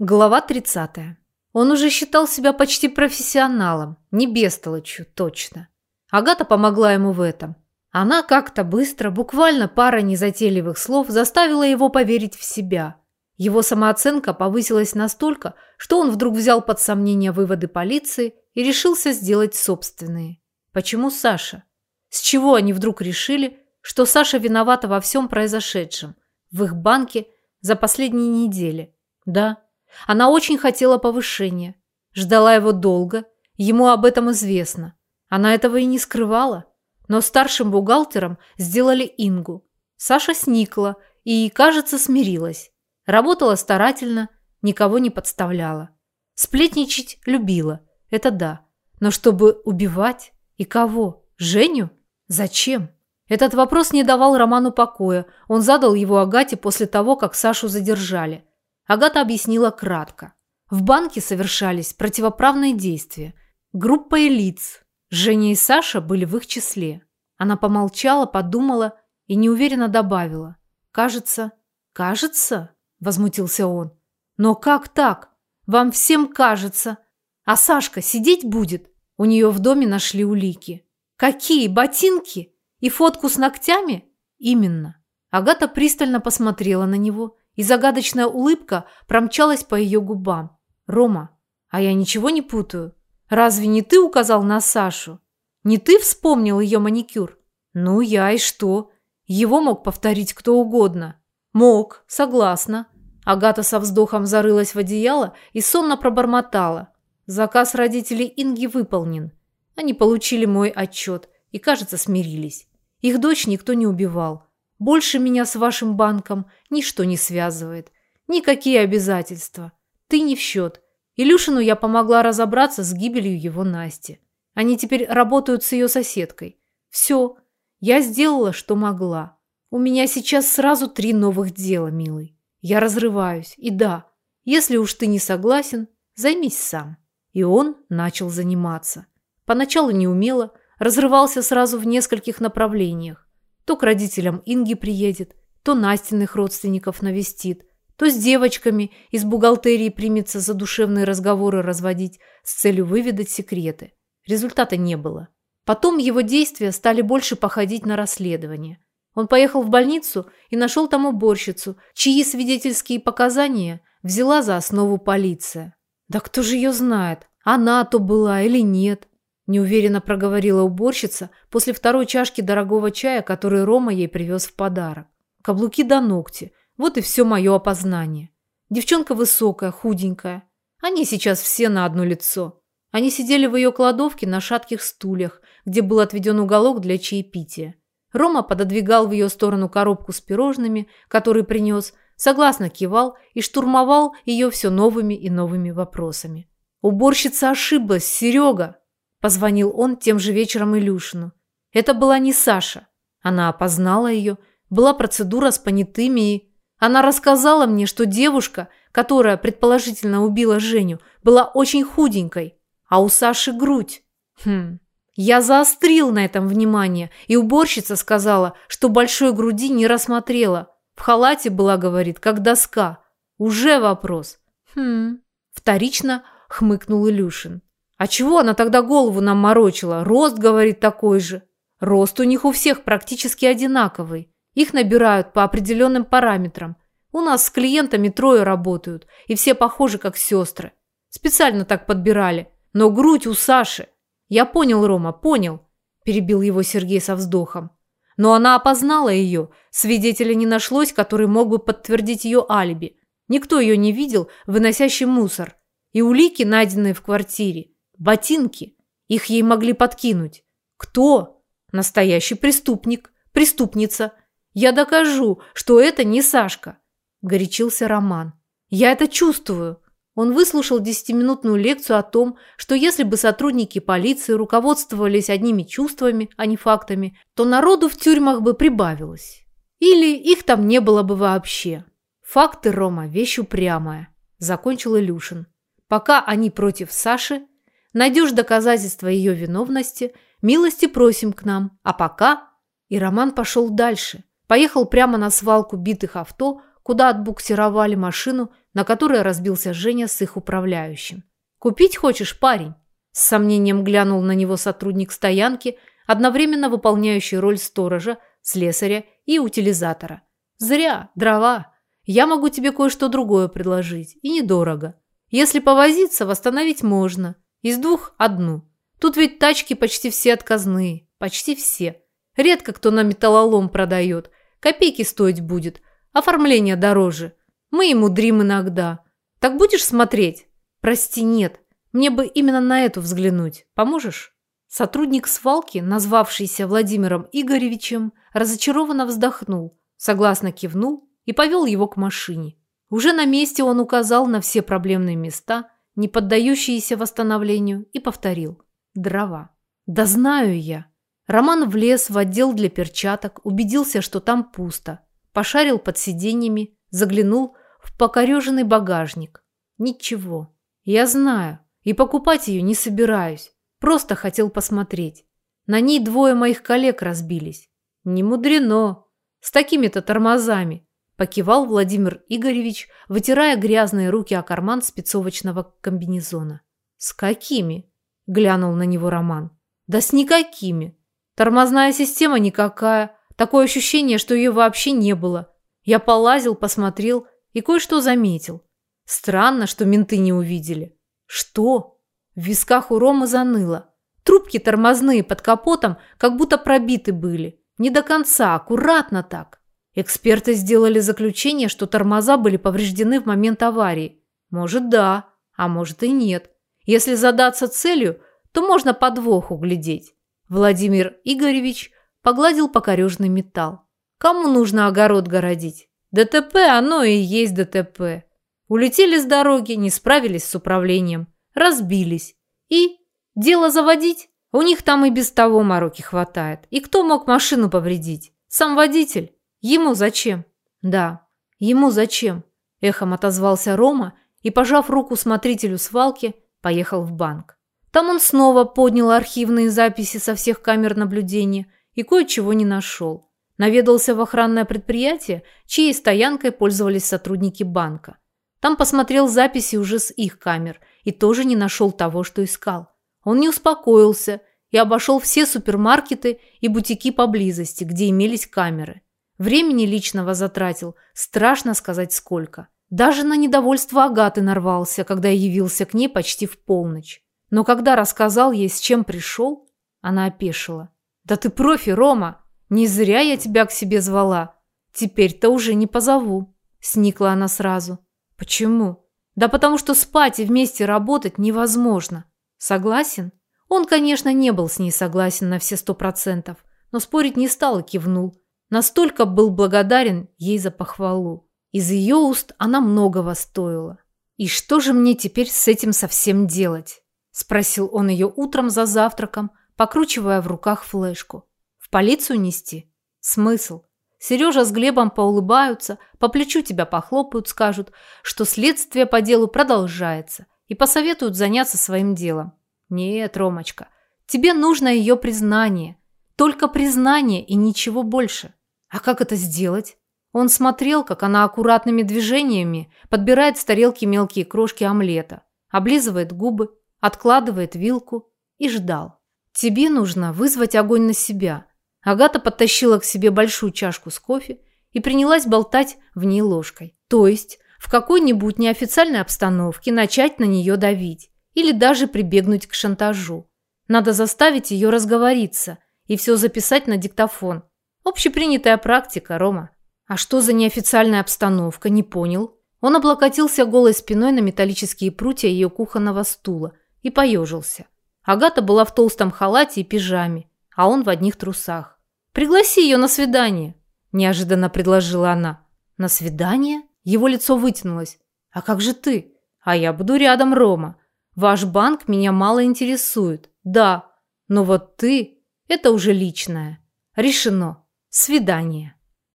Глава 30. Он уже считал себя почти профессионалом, не бестолочью, точно. Агата помогла ему в этом. Она как-то быстро, буквально пара незатейливых слов, заставила его поверить в себя. Его самооценка повысилась настолько, что он вдруг взял под сомнение выводы полиции и решился сделать собственные. Почему Саша? С чего они вдруг решили, что Саша виновата во всем произошедшем, в их банке за последние недели? Да, она очень хотела повышения, ждала его долго, ему об этом известно. Она этого и не скрывала. Но старшим бухгалтером сделали Ингу. Саша сникла и, кажется, смирилась. Работала старательно, никого не подставляла. Сплетничать любила, это да. Но чтобы убивать? И кого? Женю? Зачем? Этот вопрос не давал Роману покоя. Он задал его Агате после того, как Сашу задержали. Агата объяснила кратко. В банке совершались противоправные действия. Группа лиц. Женя и Саша были в их числе. Она помолчала, подумала и неуверенно добавила. «Кажется...» «Кажется?» – возмутился он. «Но как так? Вам всем кажется. А Сашка сидеть будет?» У нее в доме нашли улики. «Какие? Ботинки? И фотку с ногтями?» «Именно». Агата пристально посмотрела на него и загадочная улыбка промчалась по ее губам. «Рома, а я ничего не путаю? Разве не ты указал на Сашу? Не ты вспомнил ее маникюр? Ну, я и что? Его мог повторить кто угодно. Мог, согласна». Агата со вздохом зарылась в одеяло и сонно пробормотала. Заказ родителей Инги выполнен. Они получили мой отчет и, кажется, смирились. Их дочь никто не убивал. Больше меня с вашим банком ничто не связывает. Никакие обязательства. Ты не в счет. Илюшину я помогла разобраться с гибелью его Насти. Они теперь работают с ее соседкой. Все. Я сделала, что могла. У меня сейчас сразу три новых дела, милый. Я разрываюсь. И да, если уж ты не согласен, займись сам. И он начал заниматься. Поначалу неумело, разрывался сразу в нескольких направлениях. То к родителям Инги приедет, то Настиных родственников навестит, то с девочками из бухгалтерии примется за душевные разговоры разводить с целью выведать секреты. Результата не было. Потом его действия стали больше походить на расследование. Он поехал в больницу и нашел там уборщицу, чьи свидетельские показания взяла за основу полиция. Да кто же ее знает, она то была или нет неуверенно проговорила уборщица после второй чашки дорогого чая, который Рома ей привез в подарок. Каблуки до ногти. Вот и все мое опознание. Девчонка высокая, худенькая. Они сейчас все на одно лицо. Они сидели в ее кладовке на шатких стульях, где был отведен уголок для чаепития. Рома пододвигал в ее сторону коробку с пирожными, который принес, согласно кивал и штурмовал ее все новыми и новыми вопросами. «Уборщица ошиблась, Серега!» Позвонил он тем же вечером Илюшину. Это была не Саша. Она опознала ее. Была процедура с понятыми и... Она рассказала мне, что девушка, которая предположительно убила Женю, была очень худенькой, а у Саши грудь. Хм. Я заострил на этом внимание, и уборщица сказала, что большой груди не рассмотрела. В халате была, говорит, как доска. Уже вопрос. Хм. Вторично хмыкнул Илюшин. А чего она тогда голову нам морочила? Рост, говорит, такой же. Рост у них у всех практически одинаковый. Их набирают по определенным параметрам. У нас с клиентами трое работают, и все похожи как сестры. Специально так подбирали. Но грудь у Саши. Я понял, Рома, понял, перебил его Сергей со вздохом. Но она опознала ее. Свидетеля не нашлось, который мог бы подтвердить ее алиби. Никто ее не видел, выносящий мусор. И улики, найденные в квартире, Ботинки. Их ей могли подкинуть. Кто? Настоящий преступник. Преступница. Я докажу, что это не Сашка. Горячился Роман. Я это чувствую. Он выслушал десятиминутную лекцию о том, что если бы сотрудники полиции руководствовались одними чувствами, а не фактами, то народу в тюрьмах бы прибавилось. Или их там не было бы вообще. Факты, Рома, вещь упрямая, закончил Илюшин. Пока они против Саши, Найдешь доказательства ее виновности, милости просим к нам. А пока...» И Роман пошел дальше. Поехал прямо на свалку битых авто, куда отбуксировали машину, на которой разбился Женя с их управляющим. «Купить хочешь, парень?» С сомнением глянул на него сотрудник стоянки, одновременно выполняющий роль сторожа, слесаря и утилизатора. «Зря, дрова. Я могу тебе кое-что другое предложить, и недорого. Если повозиться, восстановить можно. Из двух – одну. Тут ведь тачки почти все отказные. Почти все. Редко кто на металлолом продает. Копейки стоить будет. Оформление дороже. Мы и мудрим иногда. Так будешь смотреть? Прости, нет. Мне бы именно на эту взглянуть. Поможешь? Сотрудник свалки, назвавшийся Владимиром Игоревичем, разочарованно вздохнул, согласно кивнул и повел его к машине. Уже на месте он указал на все проблемные места, не поддающиеся восстановлению, и повторил. Дрова. Да знаю я. Роман влез в отдел для перчаток, убедился, что там пусто. Пошарил под сиденьями, заглянул в покореженный багажник. Ничего. Я знаю. И покупать ее не собираюсь. Просто хотел посмотреть. На ней двое моих коллег разбились. Не мудрено. С такими-то тормозами. Покивал Владимир Игоревич, вытирая грязные руки о карман спецовочного комбинезона. «С какими?» – глянул на него Роман. «Да с никакими. Тормозная система никакая. Такое ощущение, что ее вообще не было. Я полазил, посмотрел и кое-что заметил. Странно, что менты не увидели. Что? В висках у Ромы заныло. Трубки тормозные под капотом как будто пробиты были. Не до конца, аккуратно так. Эксперты сделали заключение, что тормоза были повреждены в момент аварии. Может, да, а может и нет. Если задаться целью, то можно подвох углядеть. Владимир Игоревич погладил покорежный металл. Кому нужно огород городить? ДТП, оно и есть ДТП. Улетели с дороги, не справились с управлением, разбились. И дело заводить? У них там и без того мороки хватает. И кто мог машину повредить? Сам водитель? Ему зачем? Да, ему зачем? Эхом отозвался Рома и, пожав руку смотрителю свалки, поехал в банк. Там он снова поднял архивные записи со всех камер наблюдения и кое-чего не нашел. Наведался в охранное предприятие, чьей стоянкой пользовались сотрудники банка. Там посмотрел записи уже с их камер и тоже не нашел того, что искал. Он не успокоился и обошел все супермаркеты и бутики поблизости, где имелись камеры. Времени личного затратил, страшно сказать сколько. Даже на недовольство Агаты нарвался, когда явился к ней почти в полночь. Но когда рассказал ей, с чем пришел, она опешила. «Да ты профи, Рома! Не зря я тебя к себе звала. Теперь-то уже не позову», – сникла она сразу. «Почему?» «Да потому что спать и вместе работать невозможно. Согласен?» Он, конечно, не был с ней согласен на все сто процентов, но спорить не стал и кивнул, Настолько был благодарен ей за похвалу. Из ее уст она многого стоила. «И что же мне теперь с этим совсем делать?» – спросил он ее утром за завтраком, покручивая в руках флешку. «В полицию нести? Смысл? Сережа с Глебом поулыбаются, по плечу тебя похлопают, скажут, что следствие по делу продолжается и посоветуют заняться своим делом. Нет, Ромочка, тебе нужно ее признание. Только признание и ничего больше. А как это сделать? Он смотрел, как она аккуратными движениями подбирает с тарелки мелкие крошки омлета, облизывает губы, откладывает вилку и ждал. «Тебе нужно вызвать огонь на себя». Агата подтащила к себе большую чашку с кофе и принялась болтать в ней ложкой. То есть в какой-нибудь неофициальной обстановке начать на нее давить или даже прибегнуть к шантажу. Надо заставить ее разговориться и все записать на диктофон, Общепринятая практика, Рома. А что за неофициальная обстановка, не понял. Он облокотился голой спиной на металлические прутья ее кухонного стула и поежился. Агата была в толстом халате и пижаме, а он в одних трусах. «Пригласи ее на свидание», – неожиданно предложила она. «На свидание?» Его лицо вытянулось. «А как же ты?» «А я буду рядом, Рома. Ваш банк меня мало интересует. Да, но вот ты – это уже личное. Решено. Свидание.